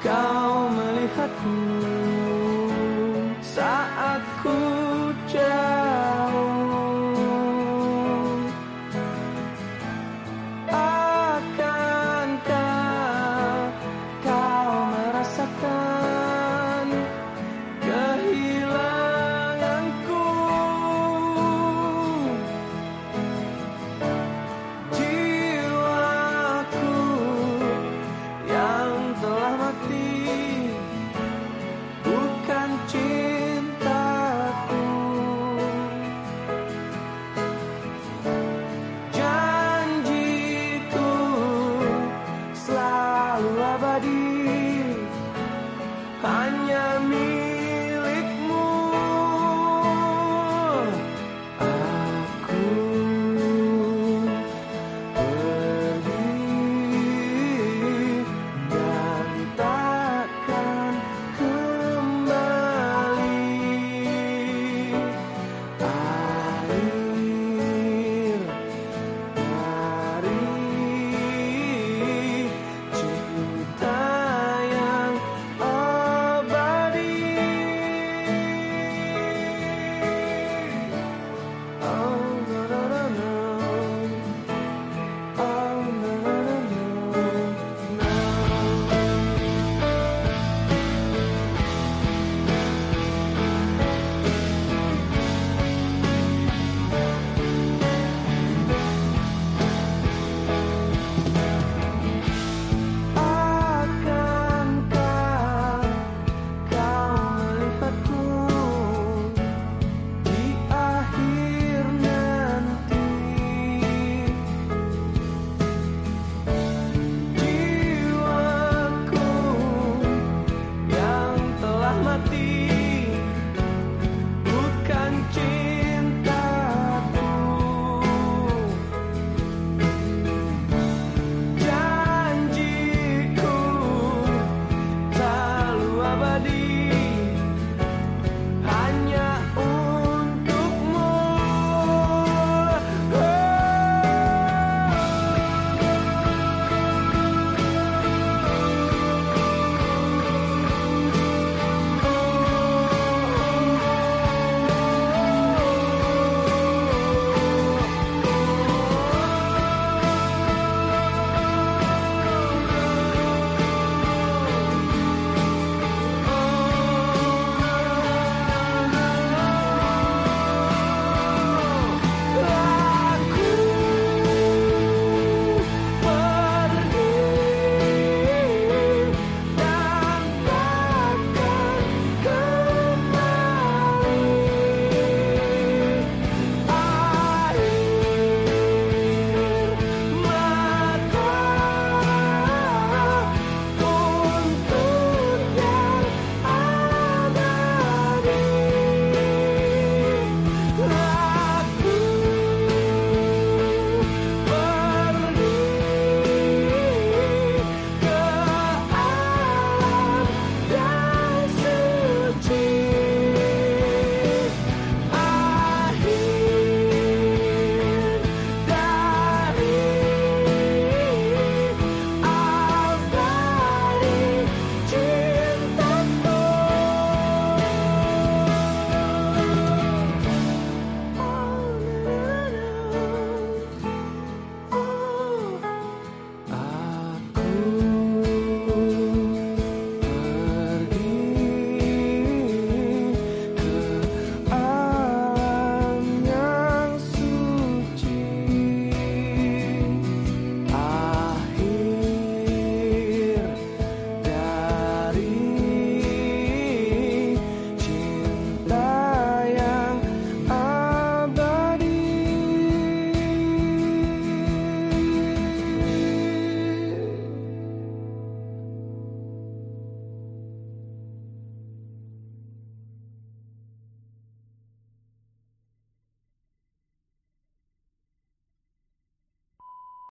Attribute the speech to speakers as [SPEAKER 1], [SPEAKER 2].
[SPEAKER 1] kau melihatku me.